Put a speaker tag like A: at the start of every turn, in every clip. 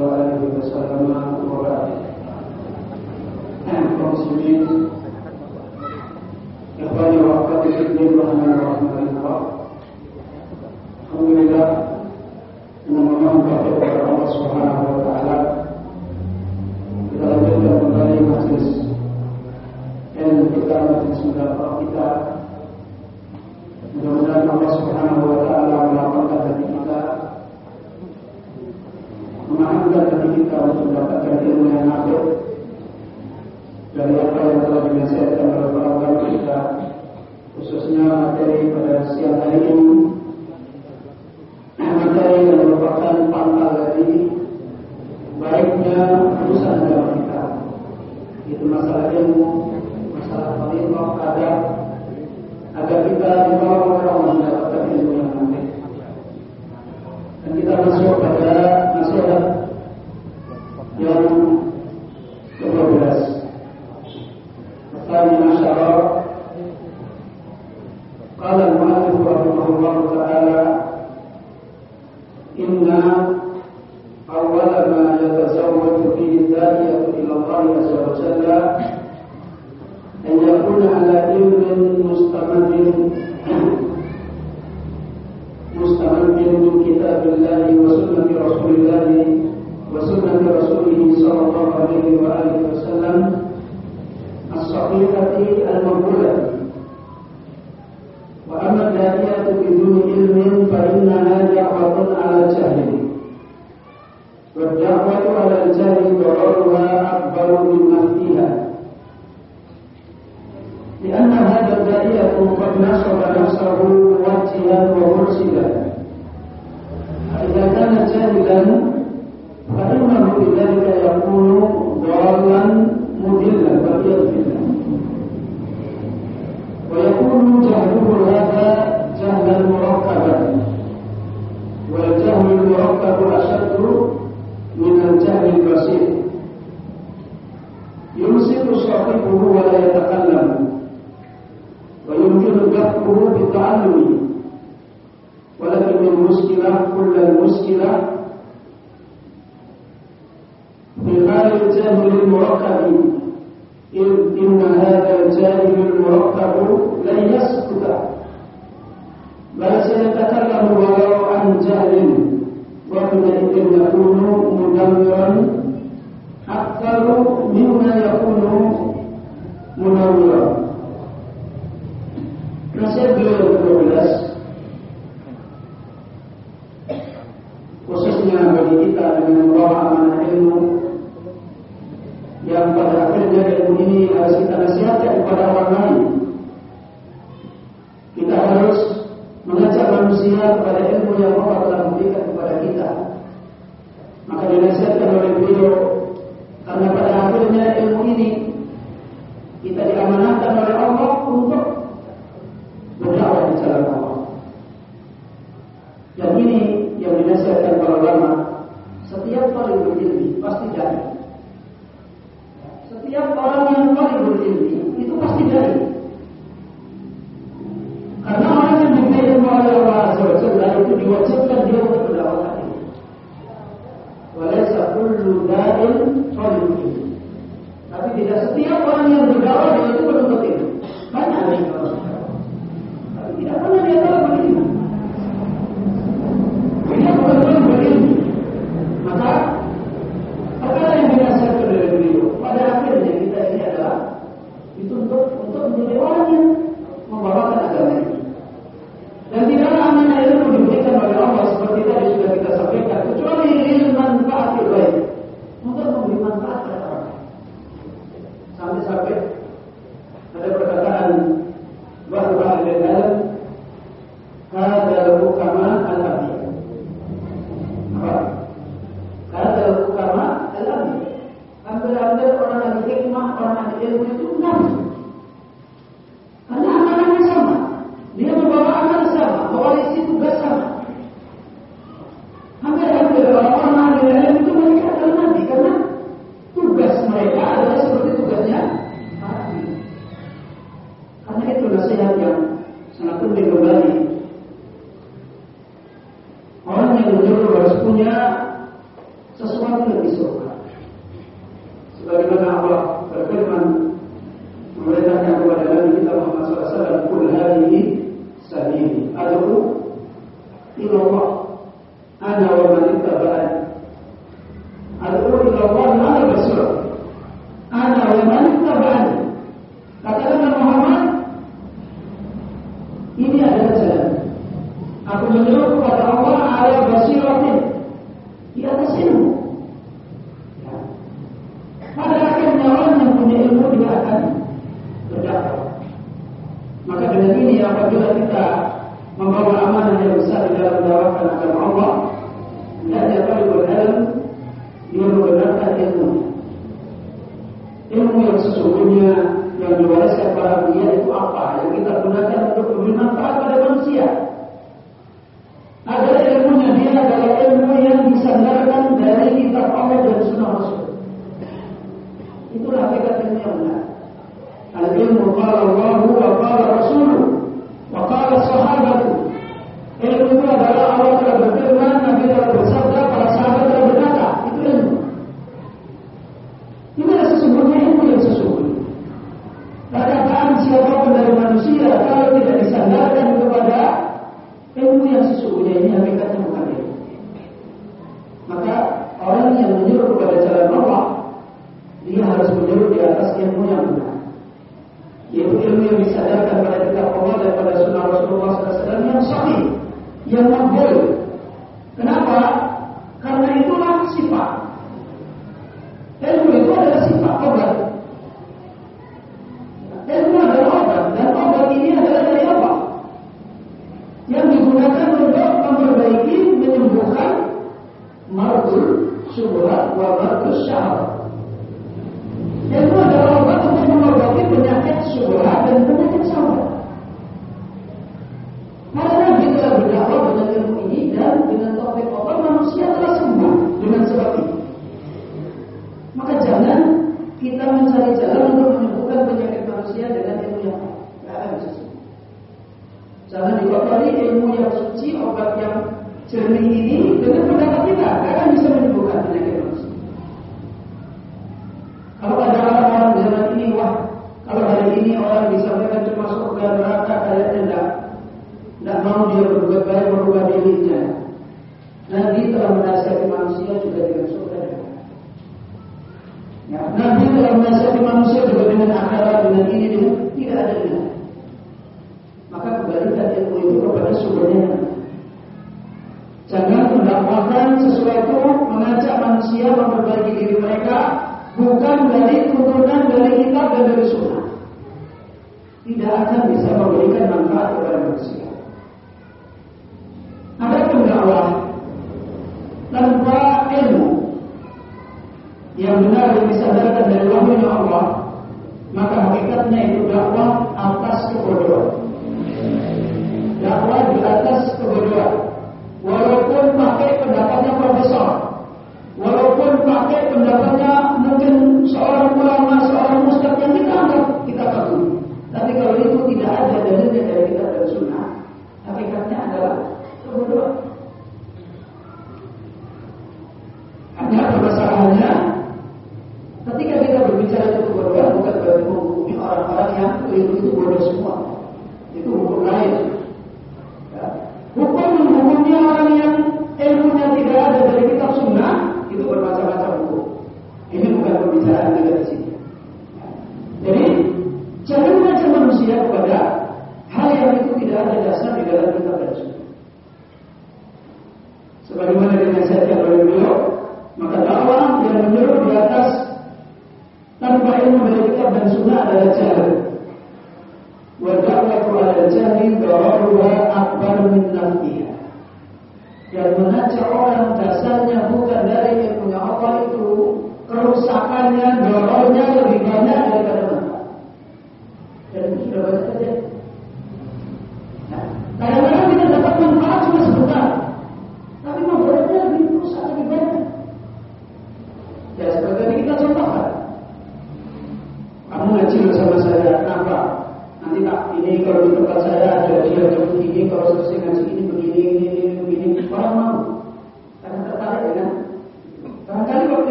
A: وآله وسلم وبعد مسلمين إخواني وأخواتي في الدين tanpa ilmu. Yang benar yang disadarkan dari wahyu Allah maka hakikatnya itu dakwah atas kebodohan. Dakwah di atas kebodohan. Walaupun pakai pendapatnya profesor walaupun pakai pendapatnya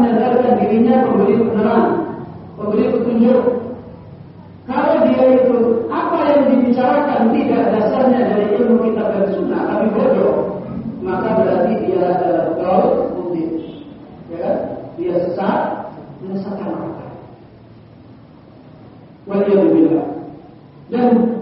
A: menyadarkan dirinya pemberi penerang, pemberi petunjuk. Kalau dia itu apa yang dibicarakan tidak dasarnya dari ilmu kitab dan sunnah tapi bodoh, maka berarti dia adalah pelaut mudik, Ya, kan? dia sesat, menyesatkan orang. Wajib dan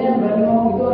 A: Biasanya yang berani ngomong itu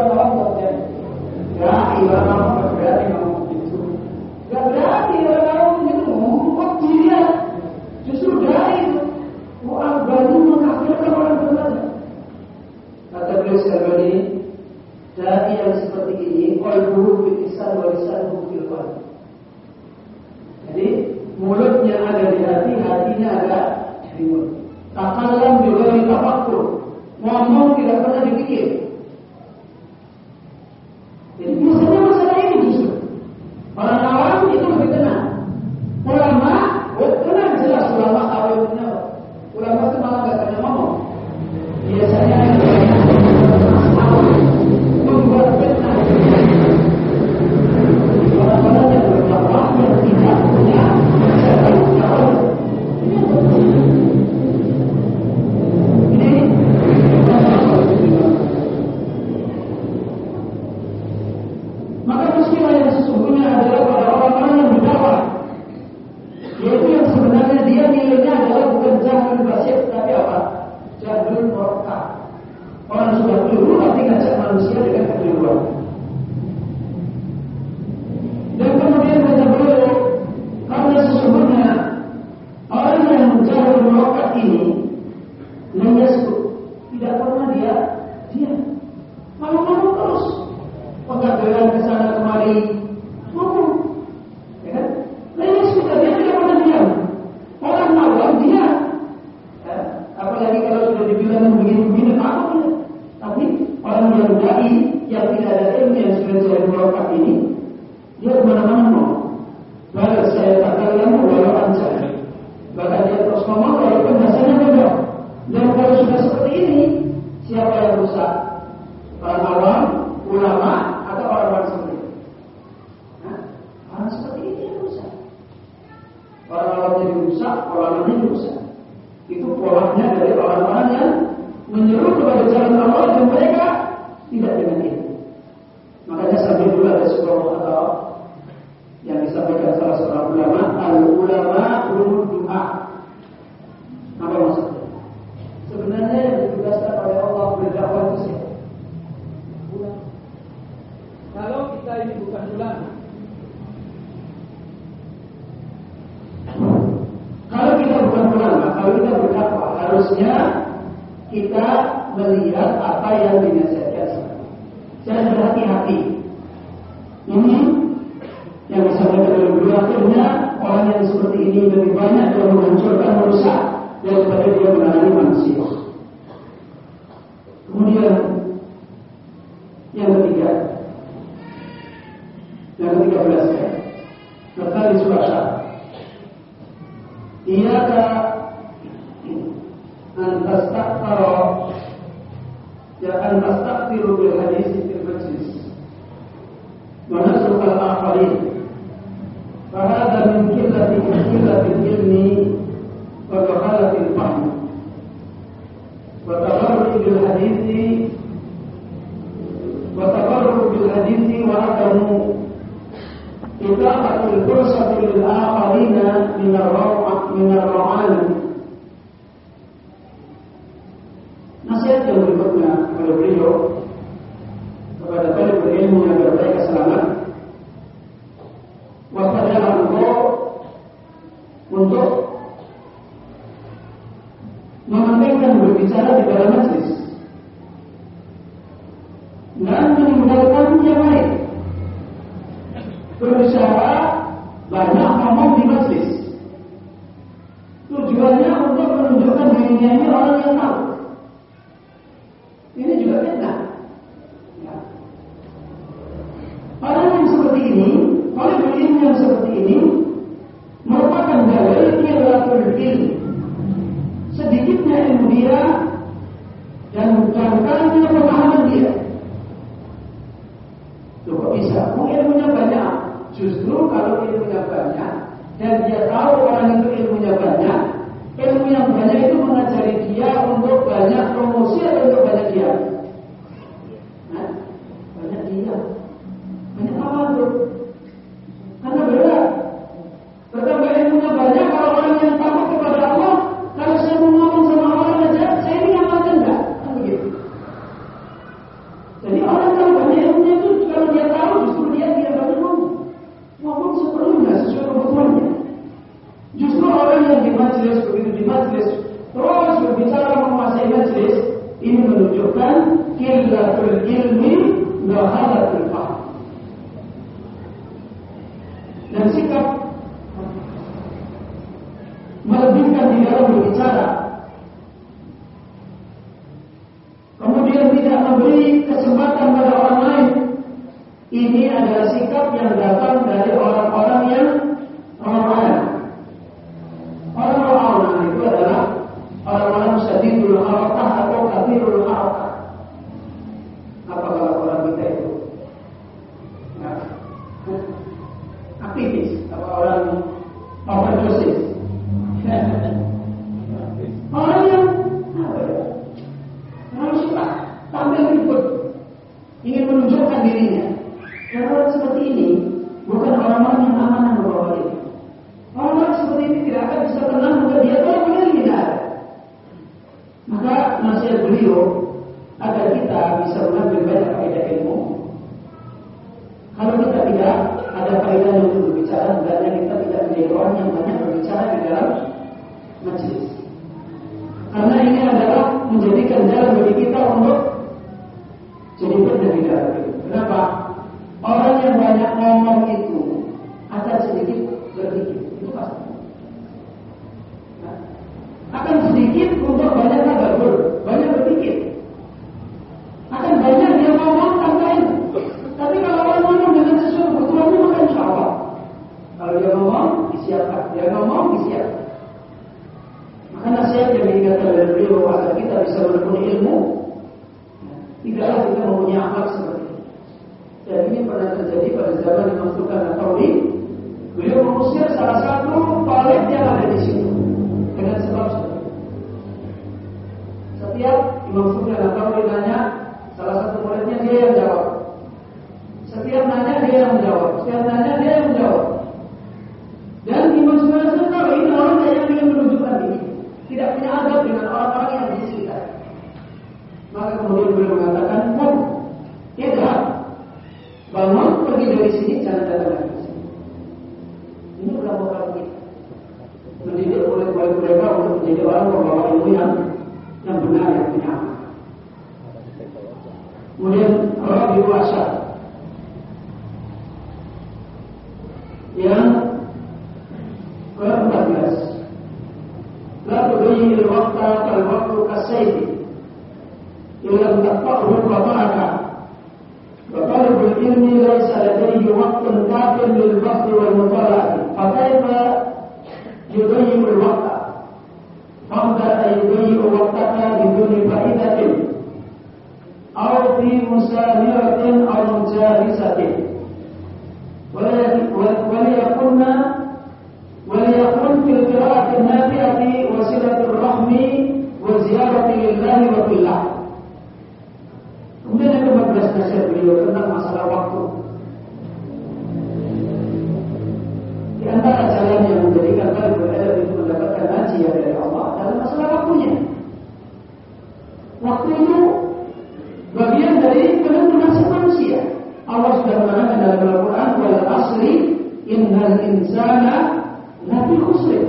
A: innal insana lafi khusr.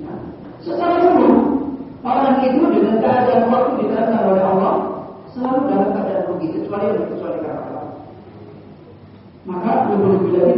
A: Ya. secara umum orang itu dengan keadaan waktu diterangkan oleh Allah selalu dalam keadaan rugi kecuali yang dikecualikan Allah. Maka lebih lebih lagi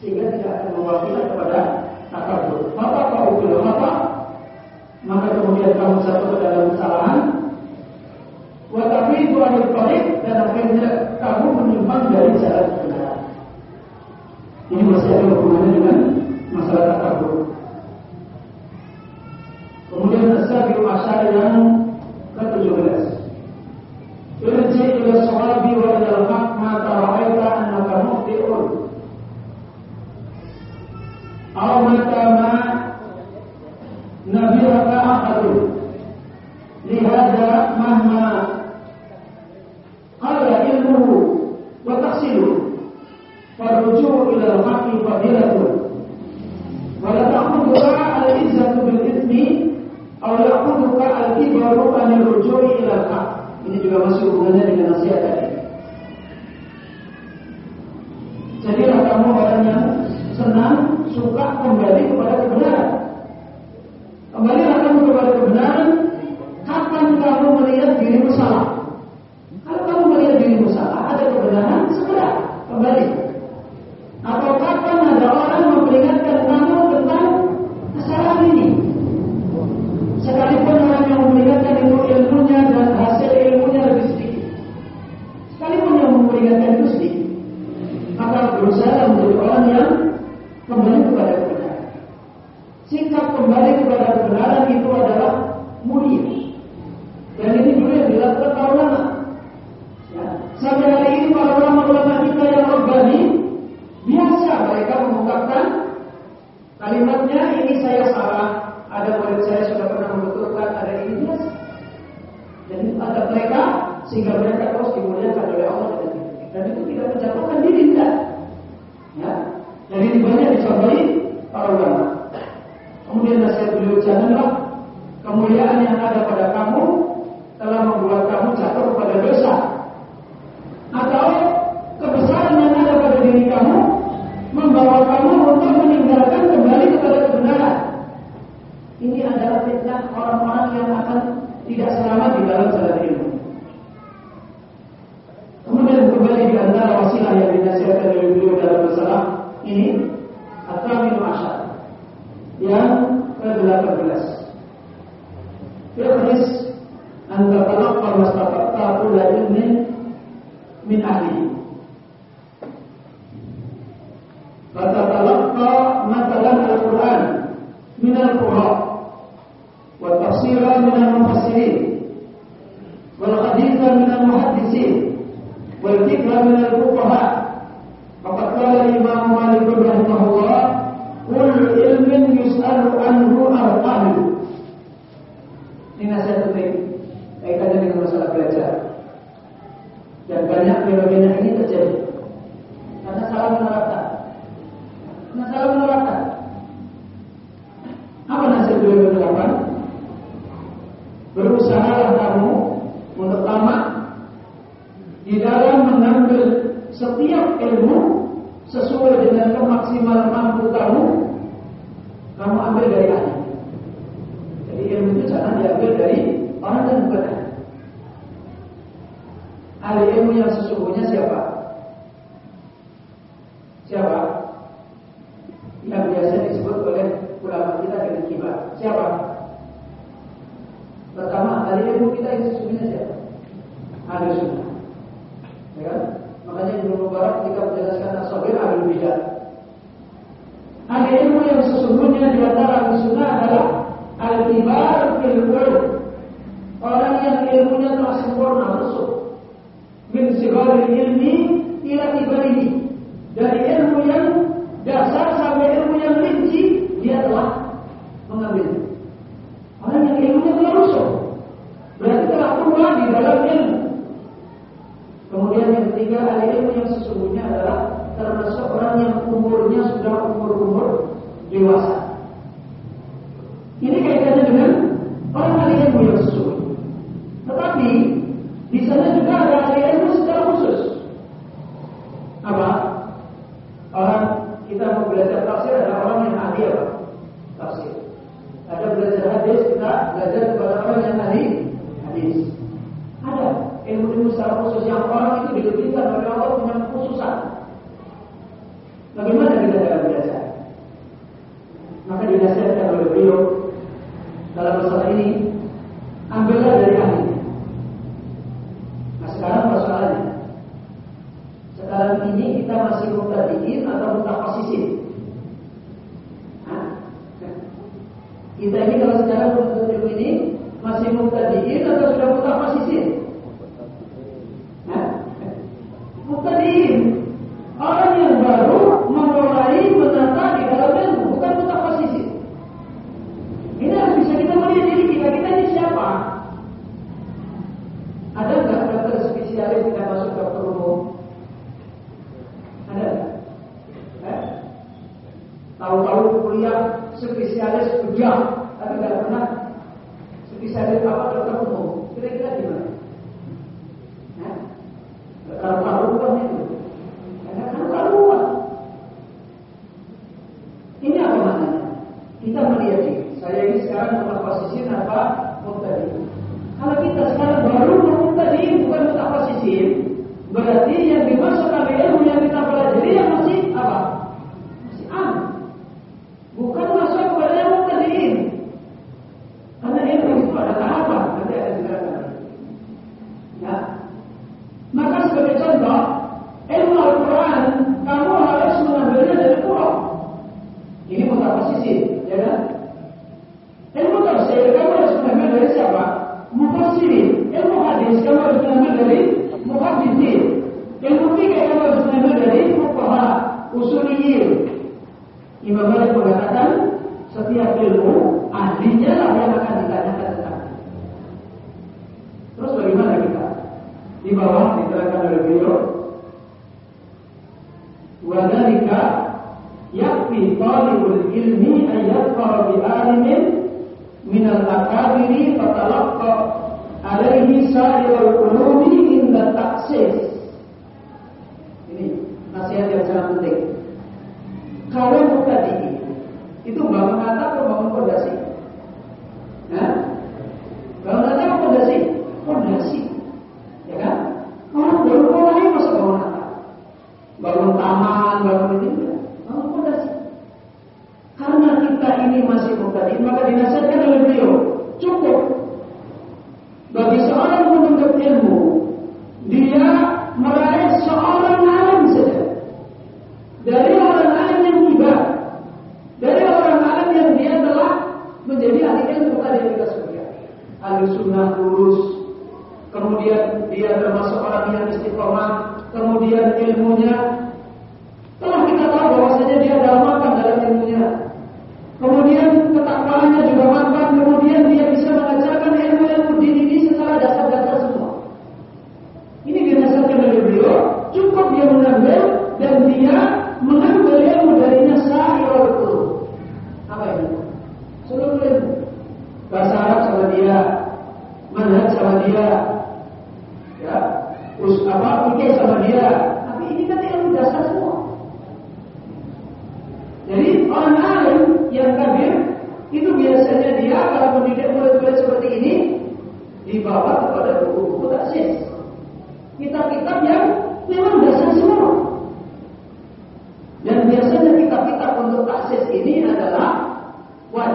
A: sehingga tidak terwakilan kepada takabur. Maka apa ukur apa? Maka kemudian kamu jatuh ke dalam kesalahan. Watapi itu ada balik dan akhirnya kamu menyimpang dari jalan benar. Ini masih ada hubungannya dengan masalah takabur. Kemudian asal asal yang ke-17. Irji ila sawabi wa ila al-haq ma tara'aita annaka muhti'un. Awal pertama Nabi Raka Akadu di dalam ilmu. Kemudian yang ketiga, al-ilmu yang sesungguhnya adalah termasuk orang yang umurnya sudah umur-umur dewasa.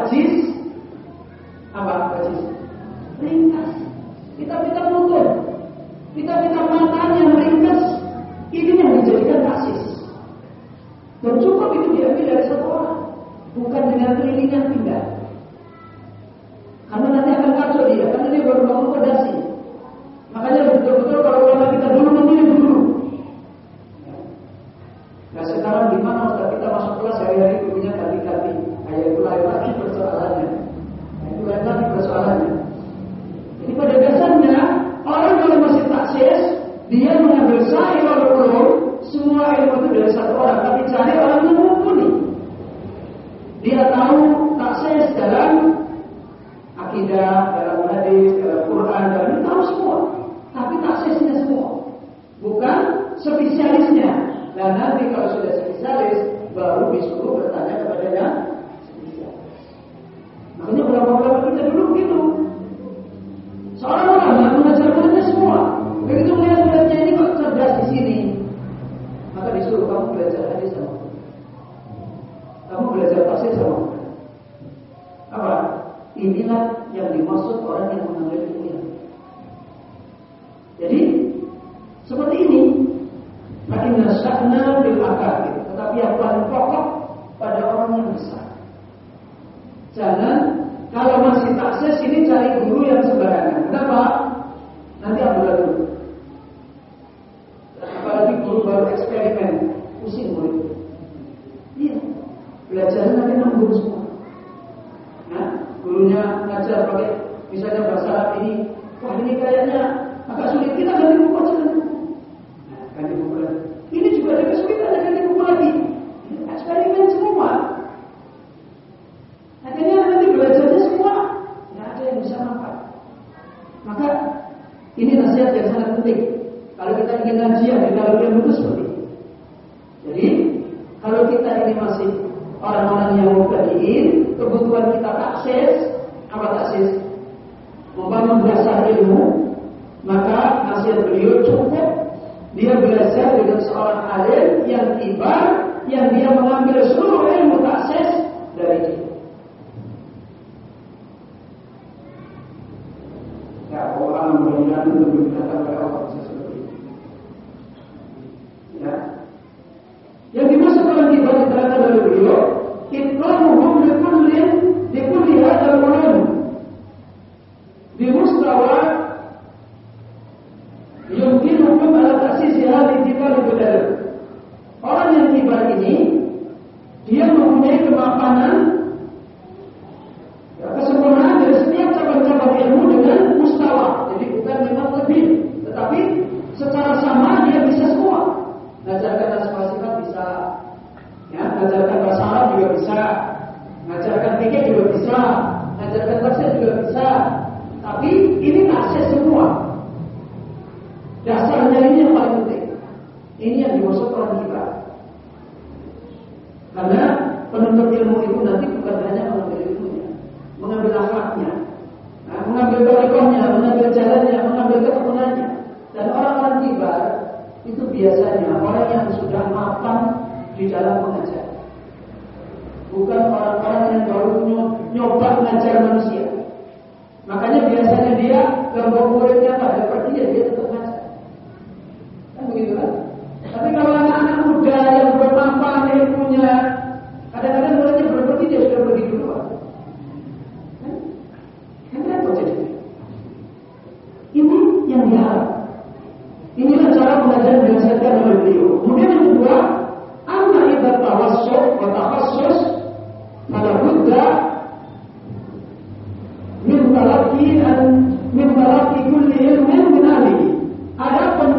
A: Wajib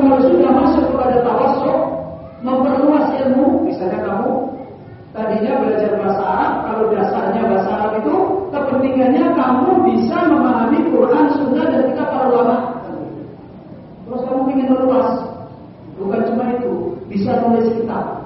A: kalau sudah masuk kepada tawassul, memperluas ilmu, misalnya kamu tadinya belajar bahasa Arab, kalau dasarnya bahasa Arab itu kepentingannya kamu bisa memahami Quran, Sunnah dan kita para ulama. Terus kamu ingin meluas, bukan cuma itu, bisa nulis kitab,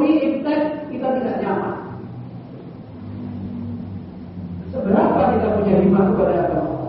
A: tapi iptek kita tidak nyaman. Seberapa kita punya iman kepada Allah?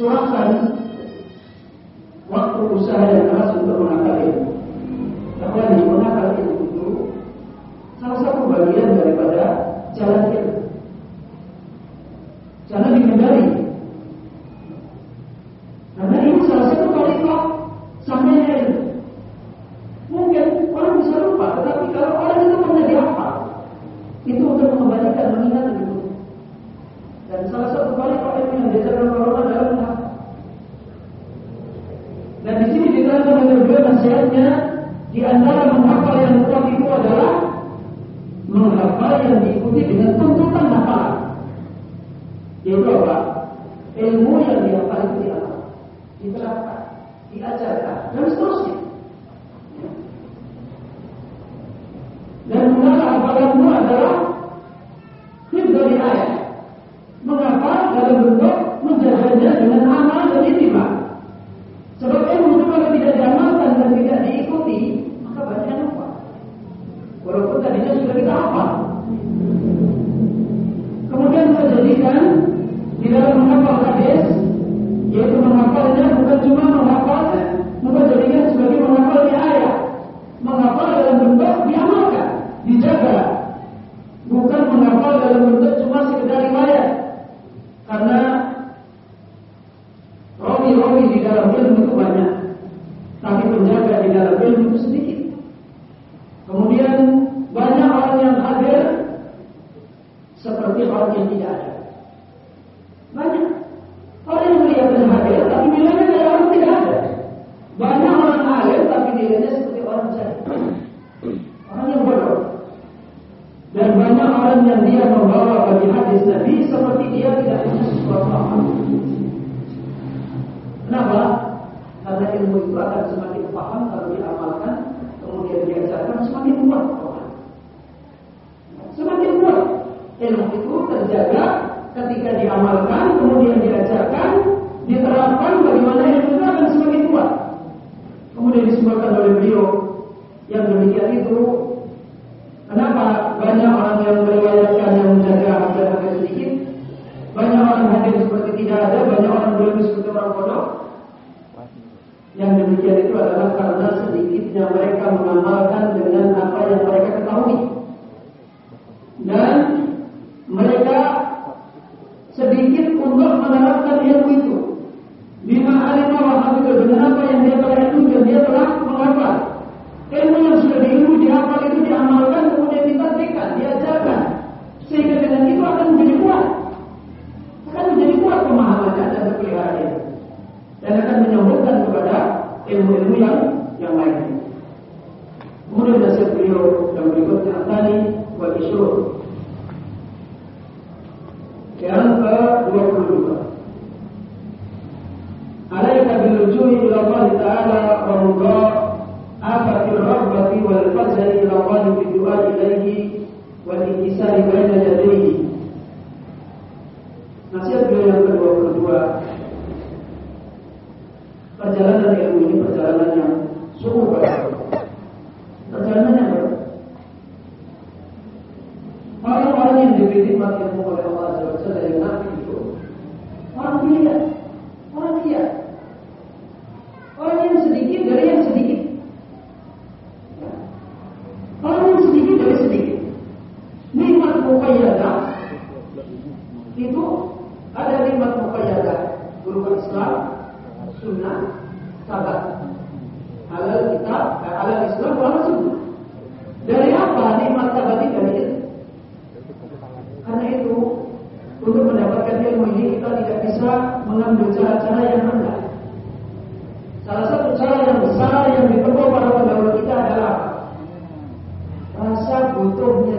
A: Curahkan Waktu usaha yang keras untuk menakal ilmu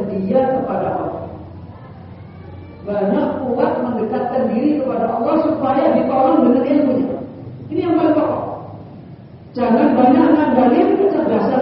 A: dia kepada Allah. Banyak kuat mendekatkan diri kepada Allah supaya ditolong dengan ilmunya. Ini yang paling pokok. Jangan banyak mengandalkan kecerdasan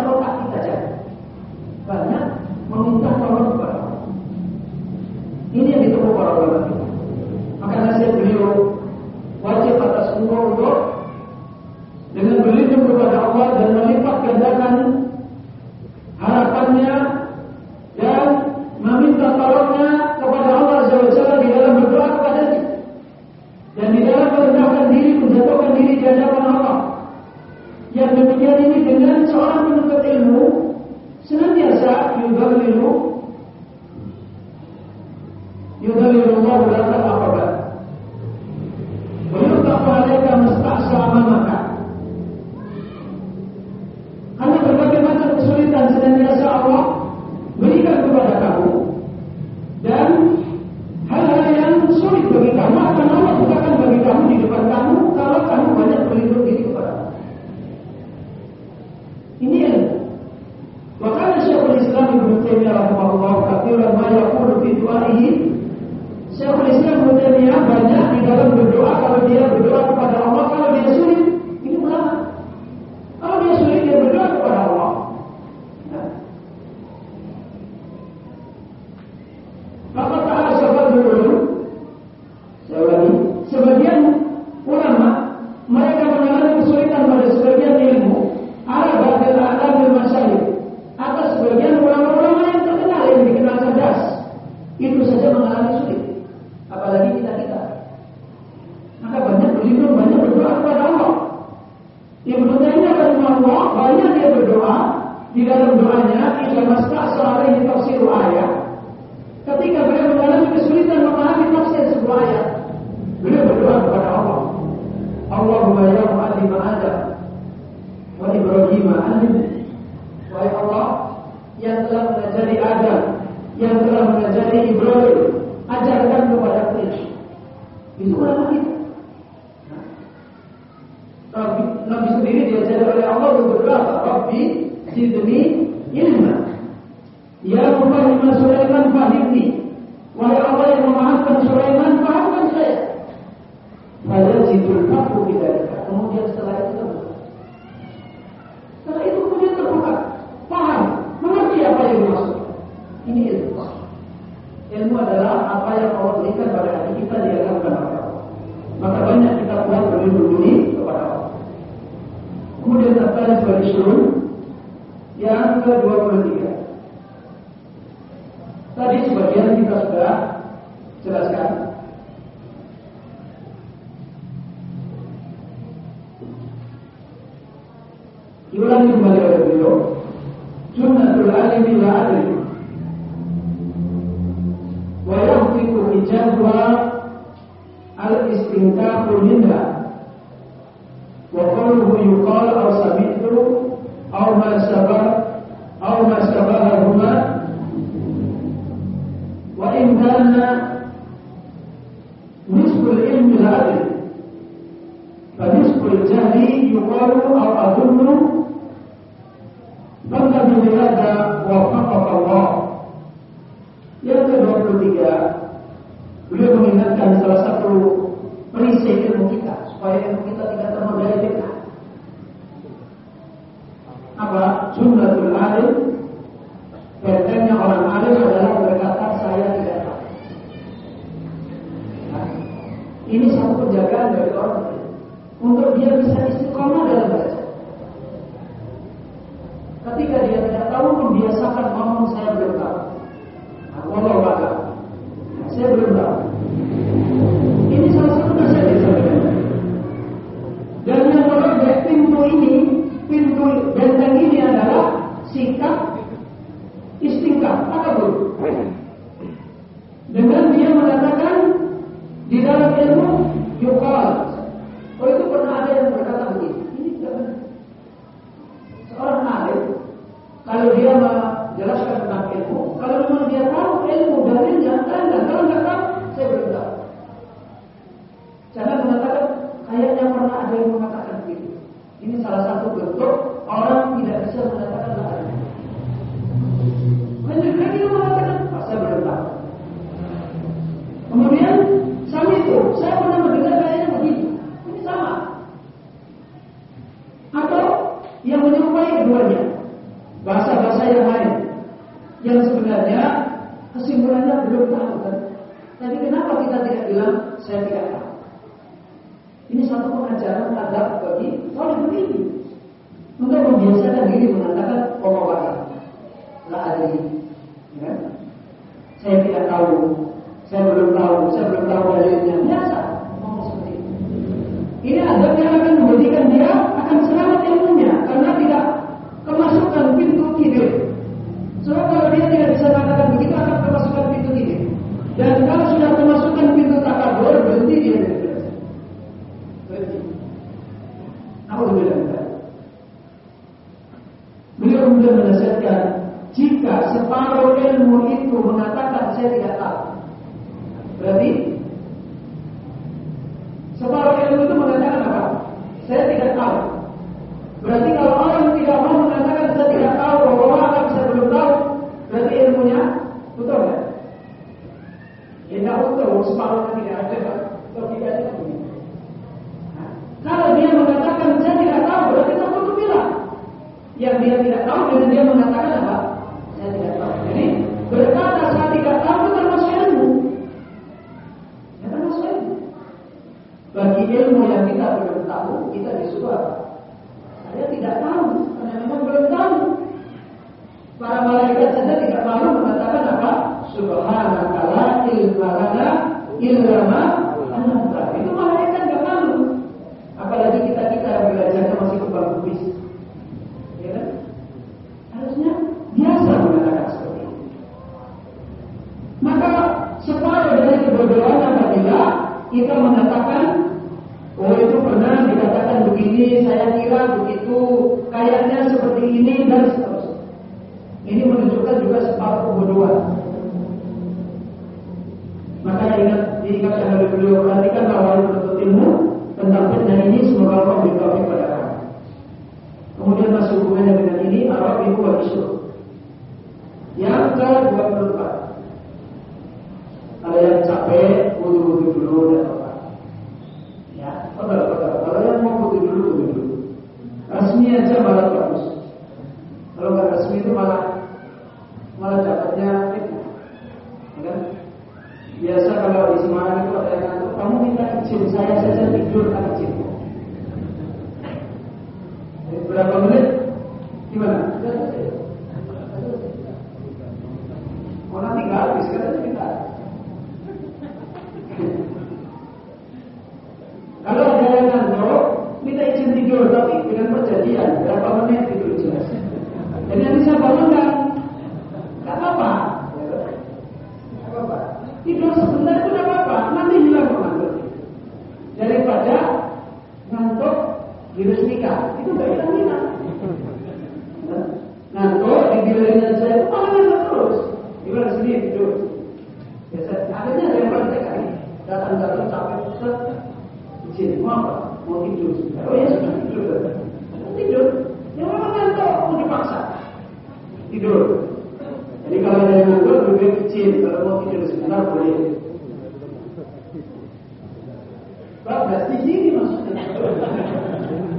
A: Bapak, di sini maksudnya.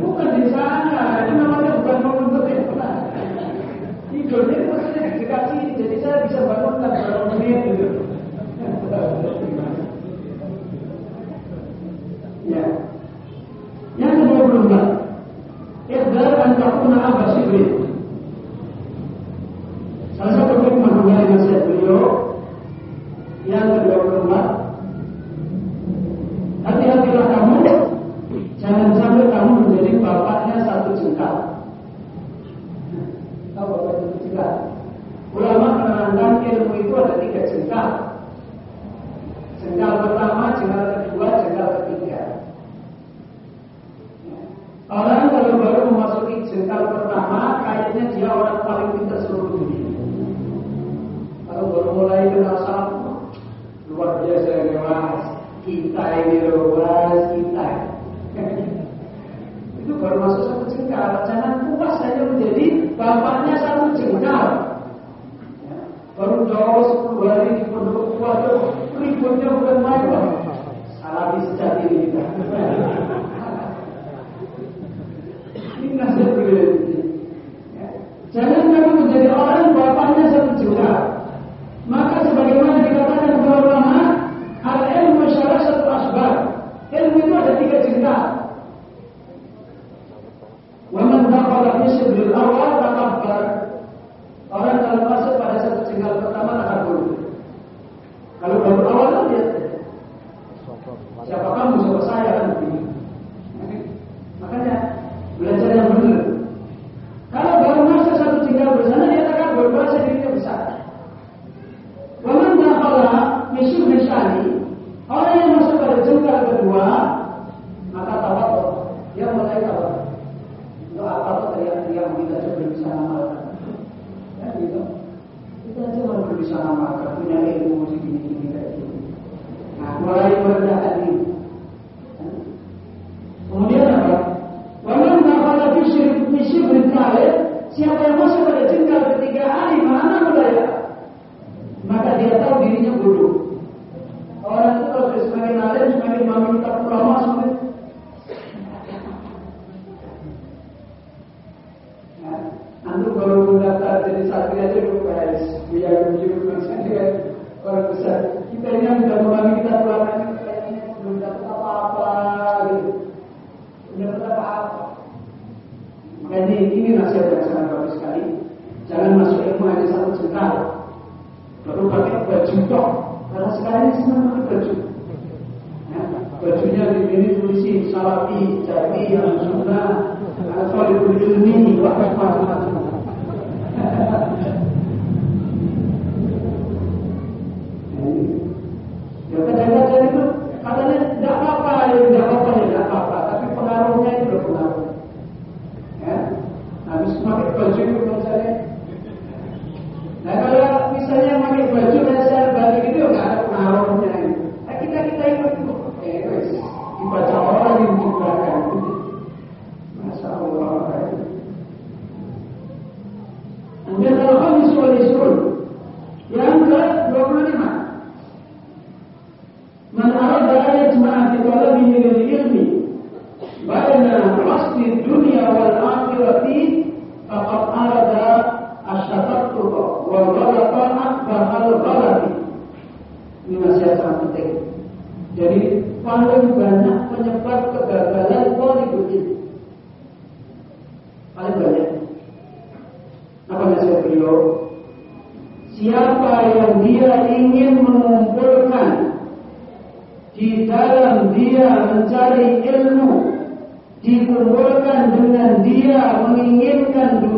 A: Bukan di sana. itu namanya bukan bangun yang pernah. Tidur ini maksudnya dekat sini. Jadi saya bisa bangun tanpa bangun gitu.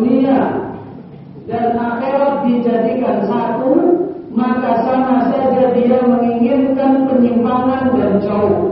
A: dunia dan akhirat dijadikan satu, maka sama saja dia menginginkan penyimpangan dan jauh.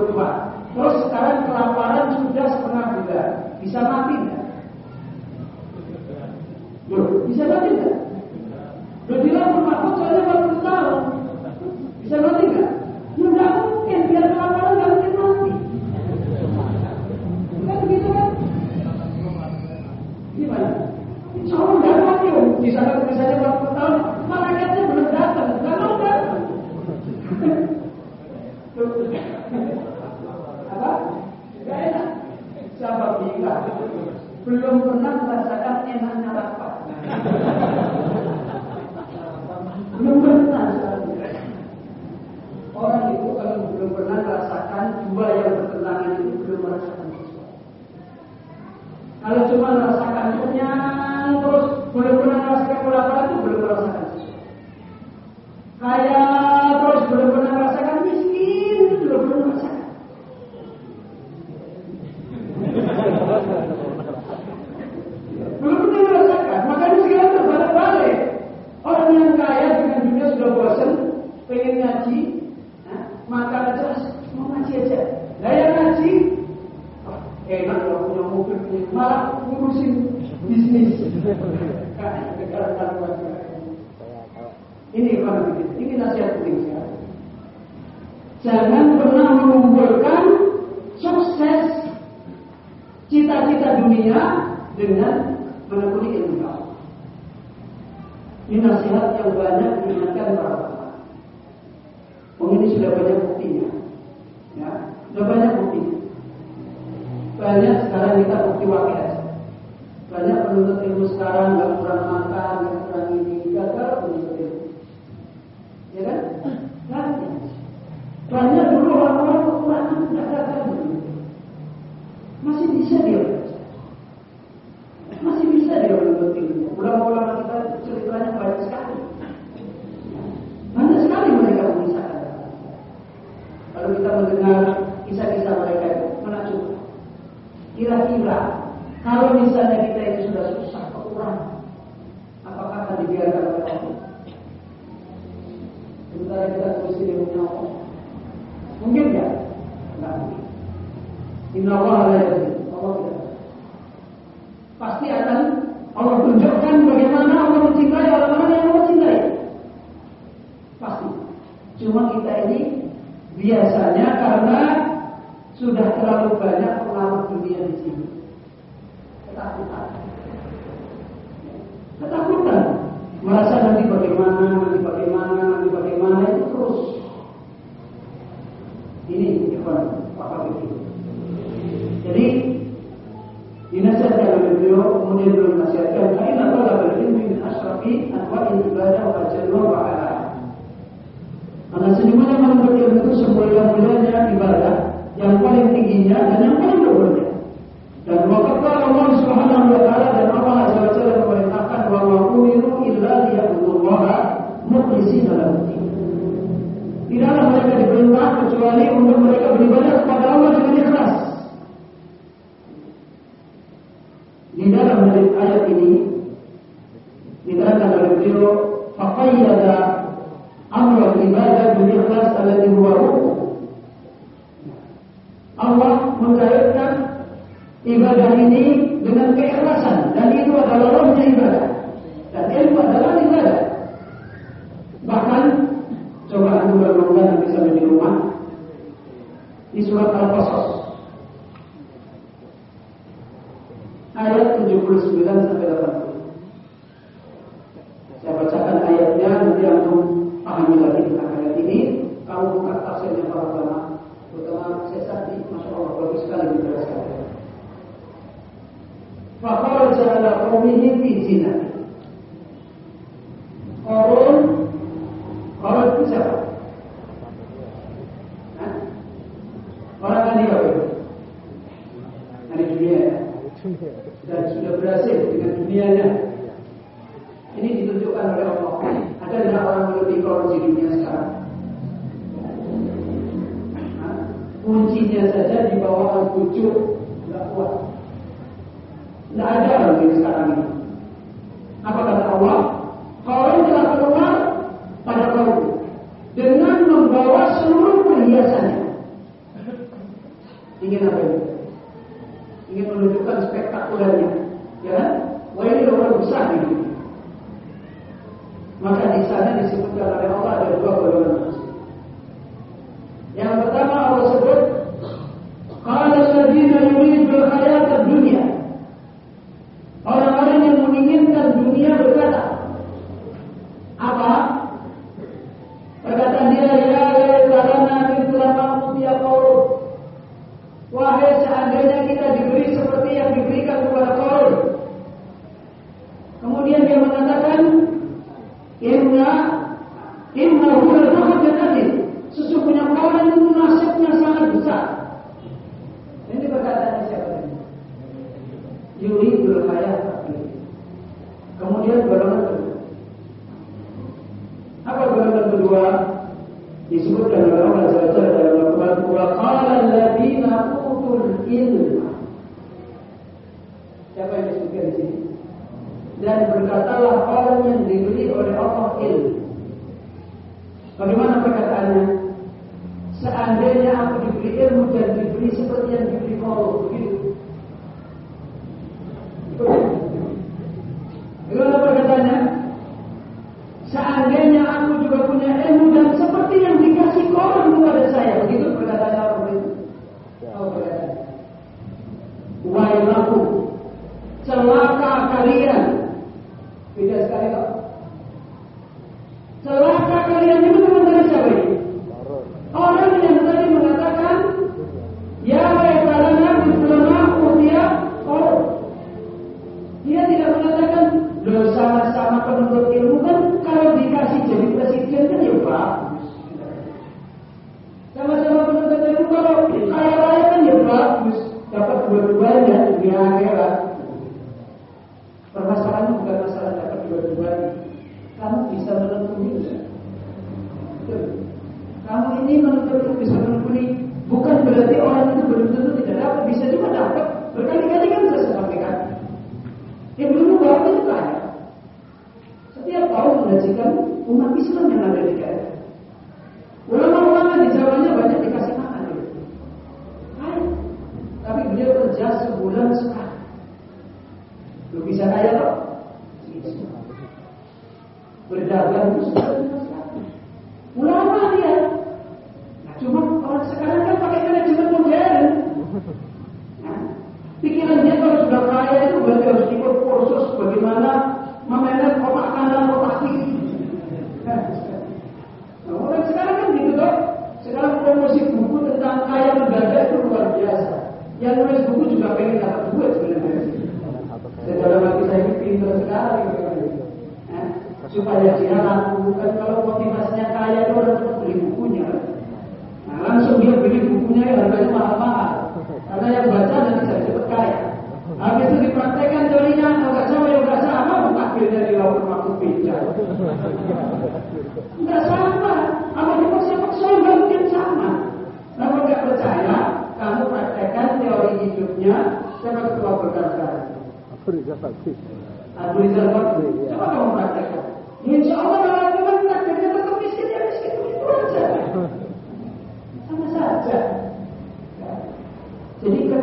A: berubah. Terus sekarang kelaparan sudah setengah bulan, bisa mati nggak? Loh, bisa mati nggak?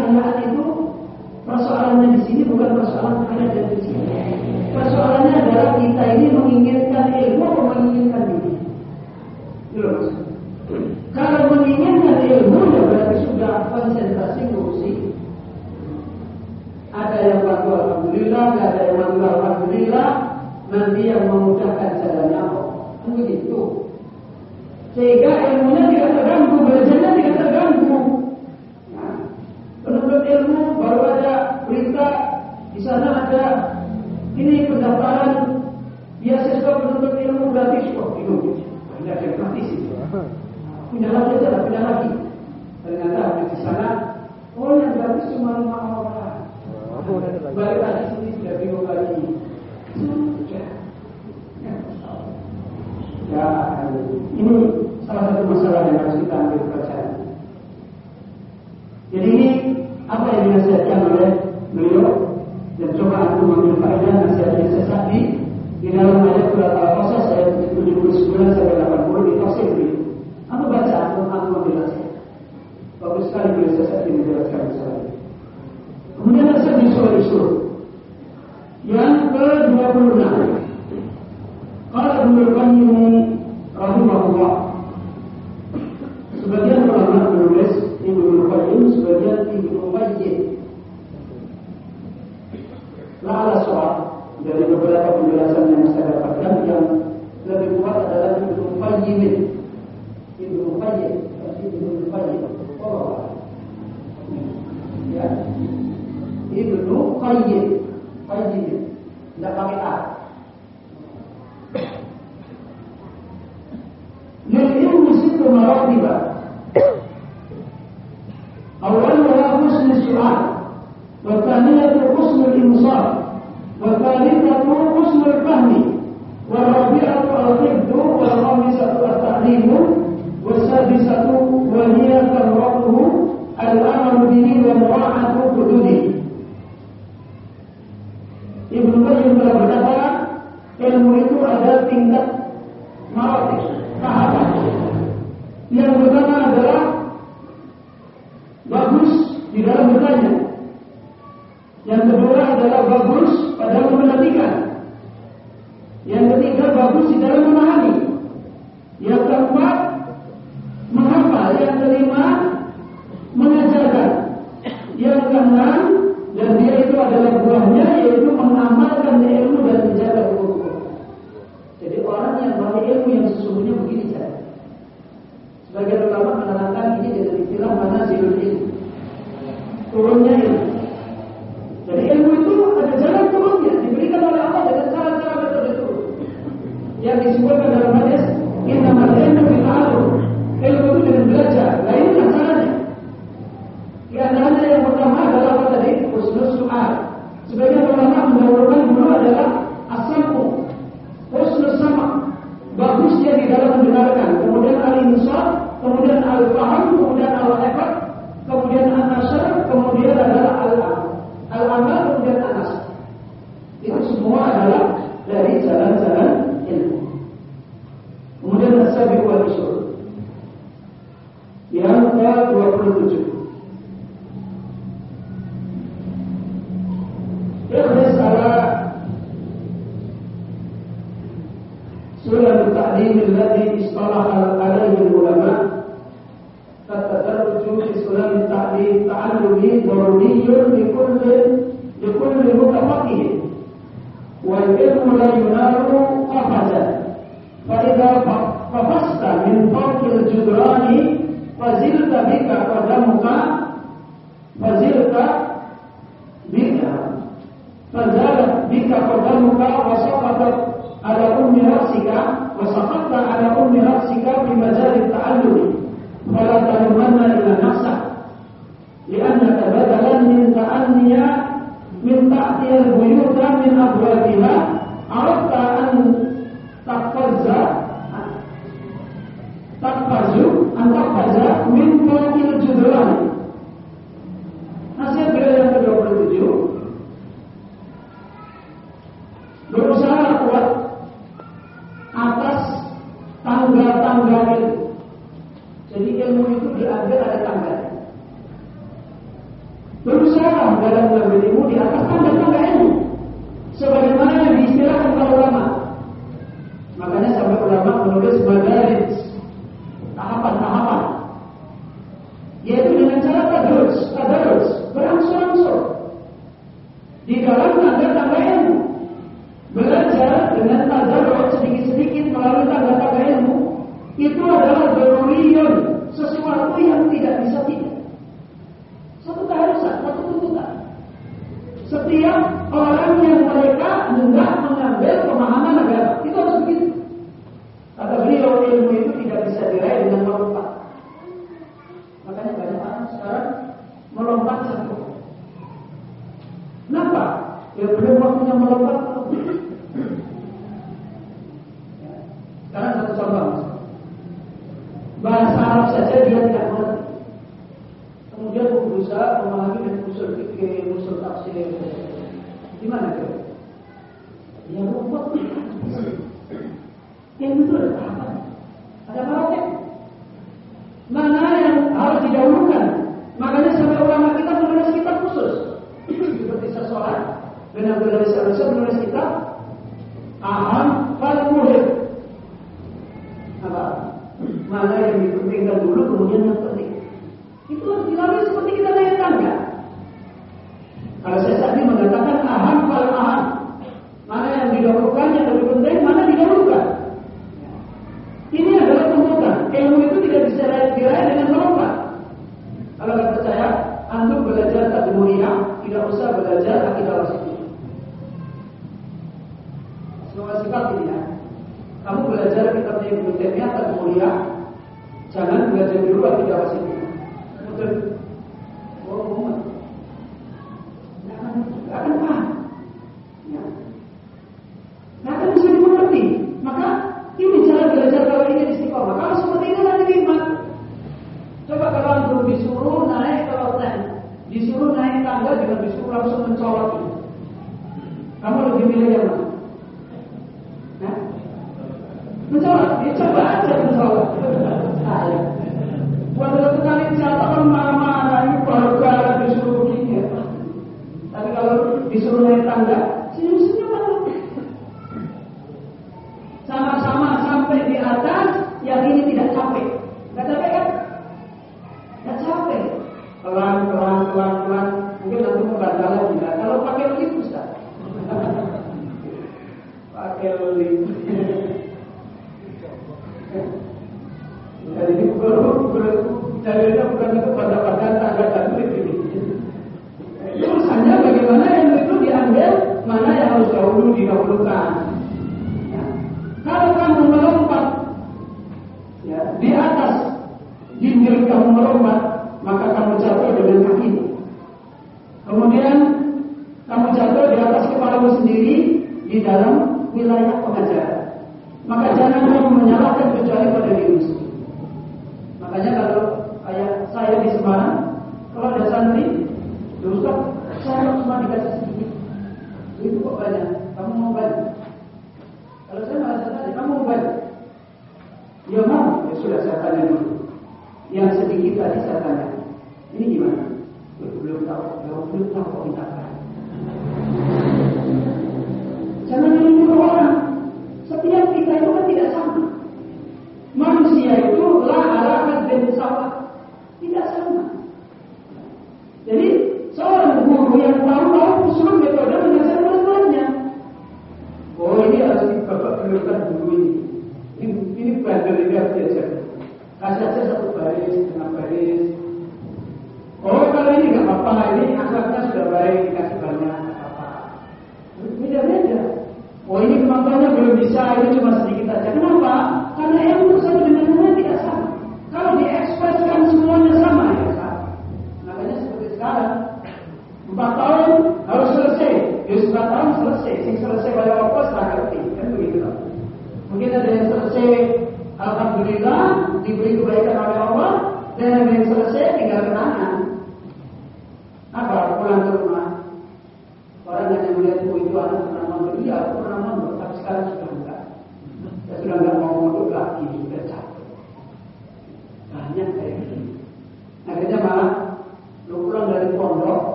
A: keberadaan itu persoalannya di sini bukan persoalan hanya dan benci. Persoalannya adalah kita ini menginginkan ilmu atau menginginkan diri. Iya, Jelas. Kalau menginginkan ilmu ya berarti sudah konsentrasi kursi. Ada yang waktu alhamdulillah, tidak ada yang bantu alhamdulillah. Nanti yang memudahkan jalannya Allah. Kan begitu. Sehingga ilmunya tidak terganggu, belajarnya tidak terganggu. raksika wa ala ummi raksika bi majali ta'allum fala talumanna ila nafsa. Li'annaka badalan min ta'anniya min ta'tiyal buyuta min abwabiha. Arafta filter kok dikatakan. Jangan menimbul orang. Setiap kita itu kan tidak sama. Manusia itu lah ala dan salah.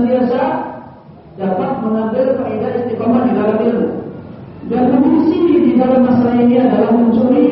A: senantiasa dapat mengambil faedah istiqomah di dalam ilmu. Dan kondisi di dalam masalah ini adalah mencuri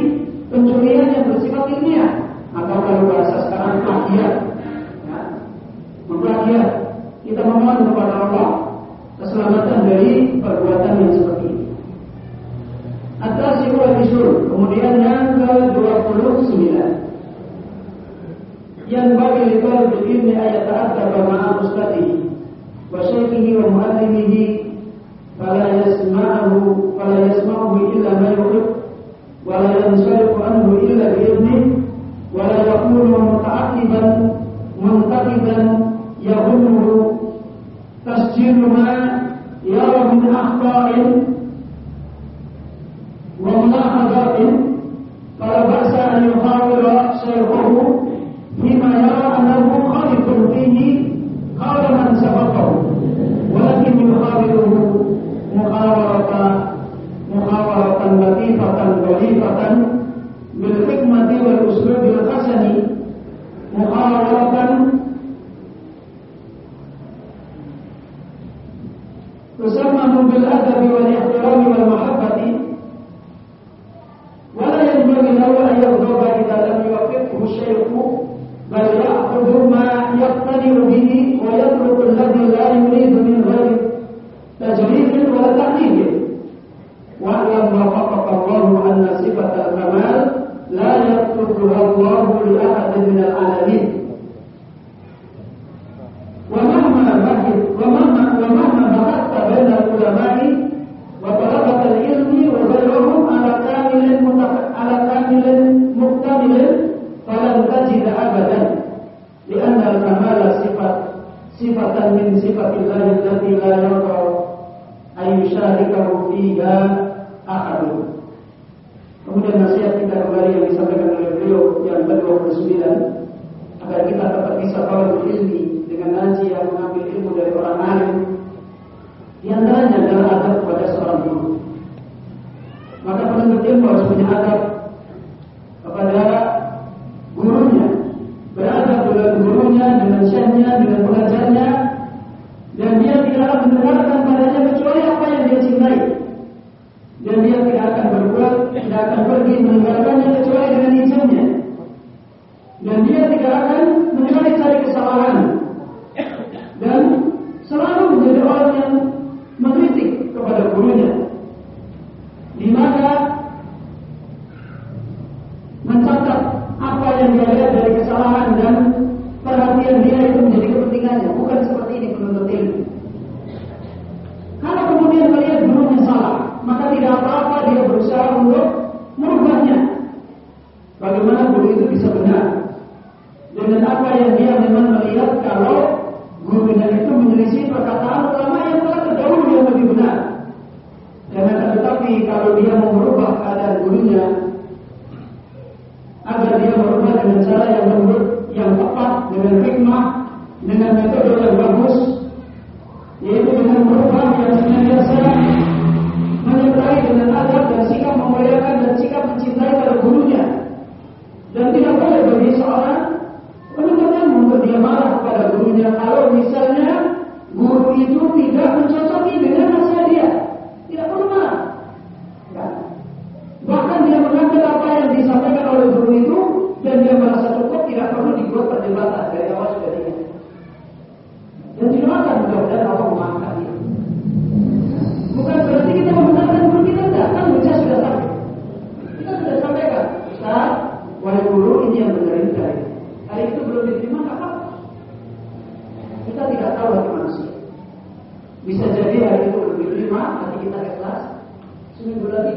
A: Seminggu lagi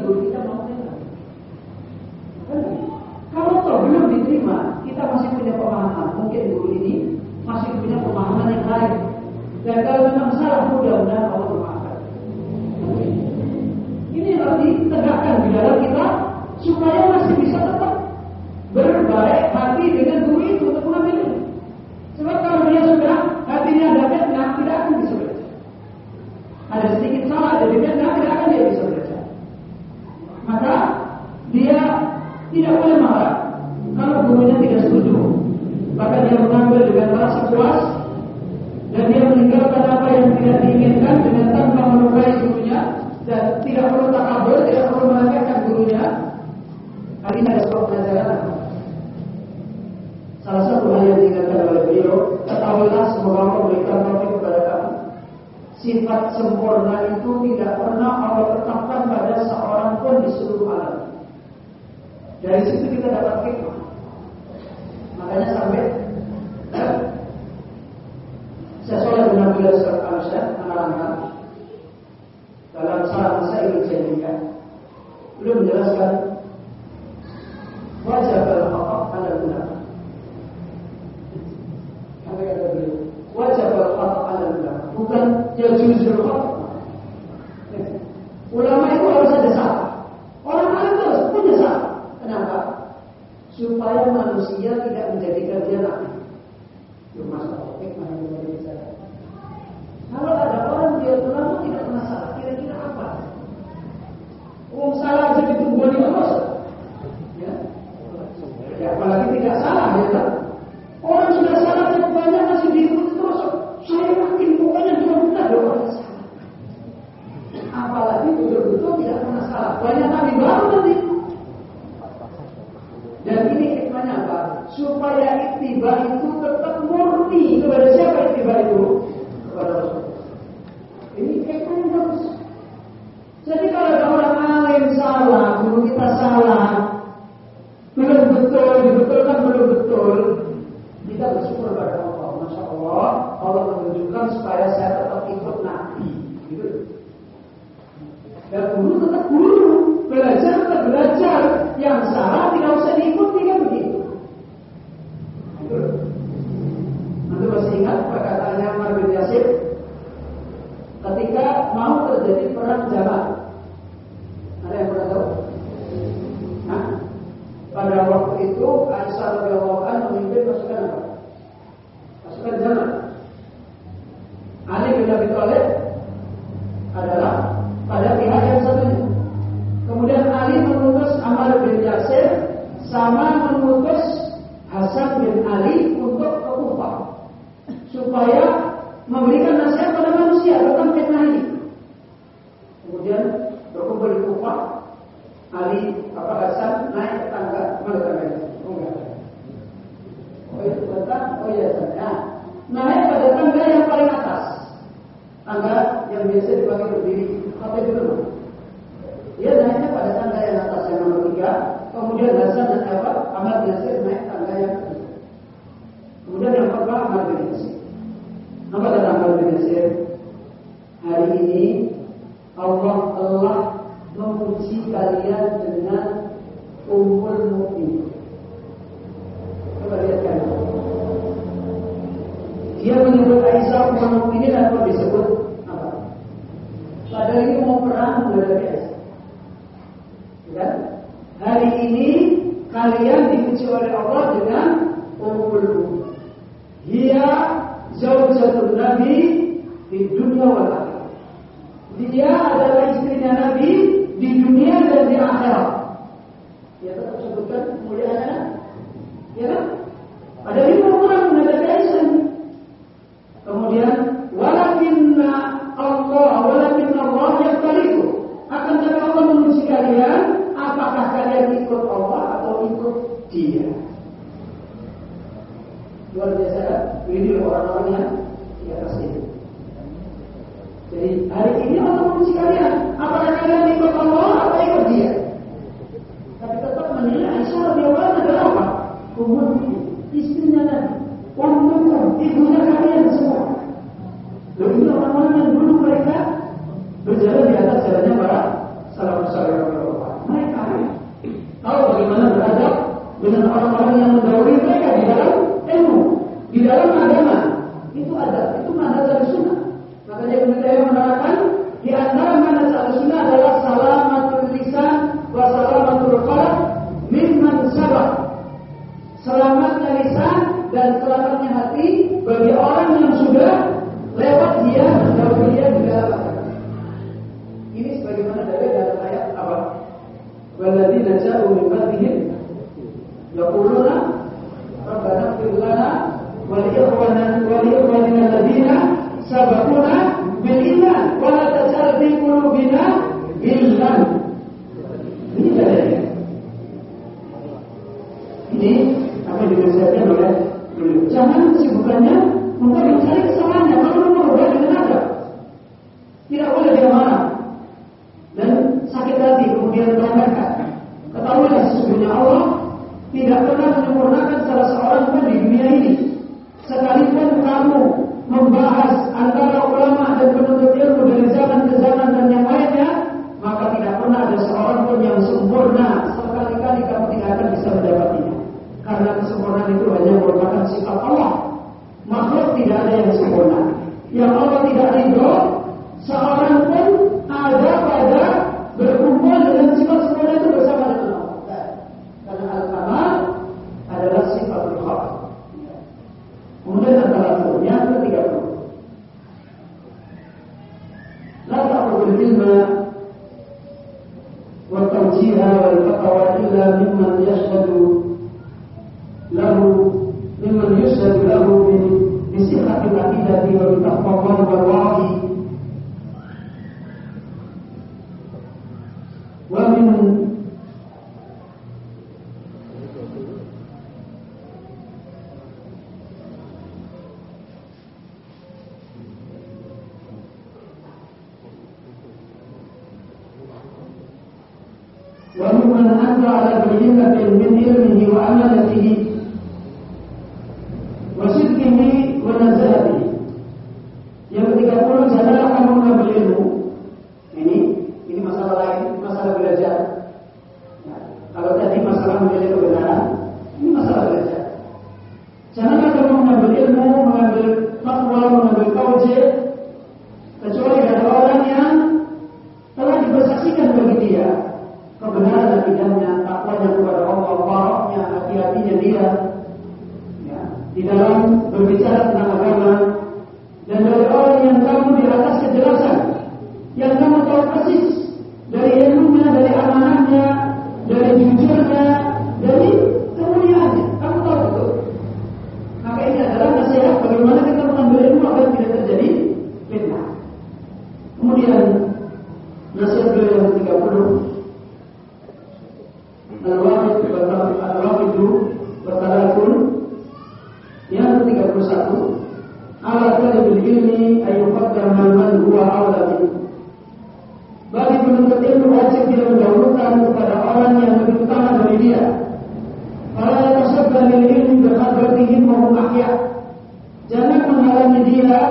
A: tidak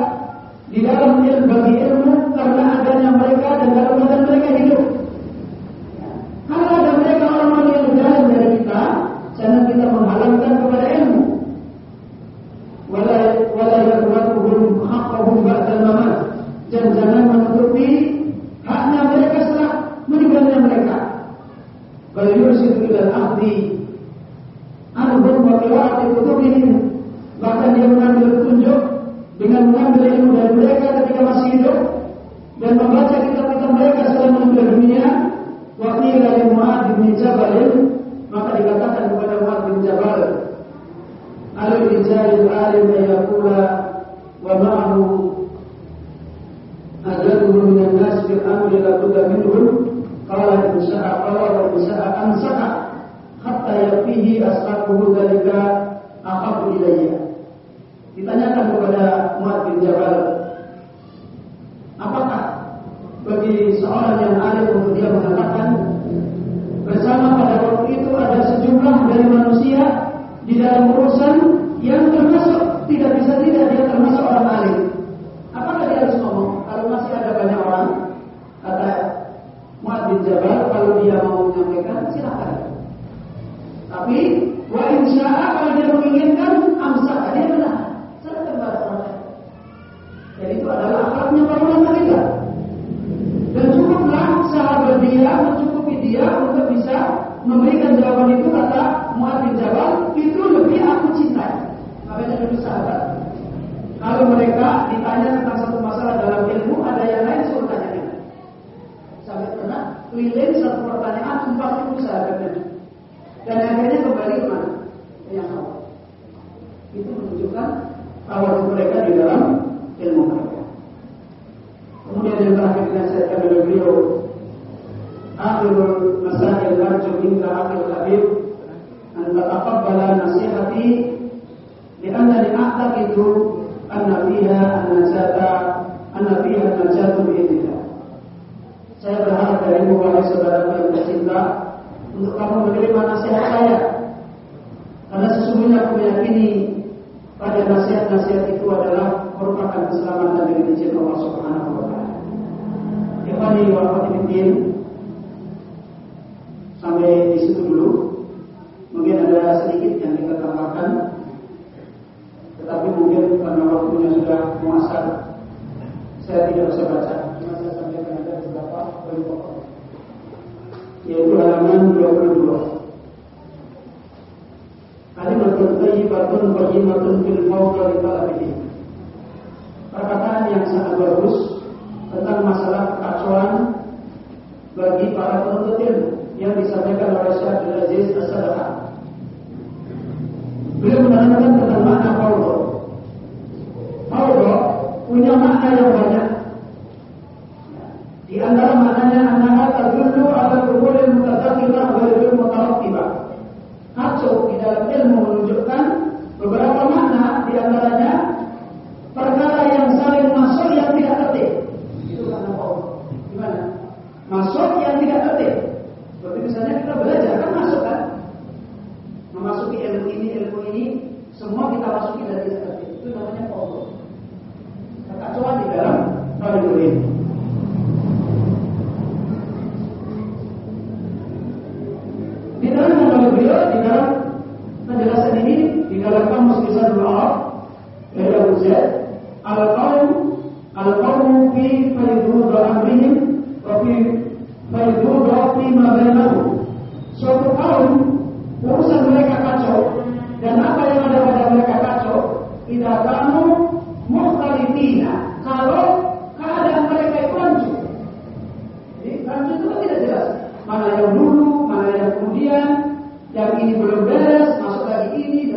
A: di dalam ilmu bagi ilmu karena adanya mereka dan dalam badan mereka hidup. Yang ini belum beres masuk lagi ini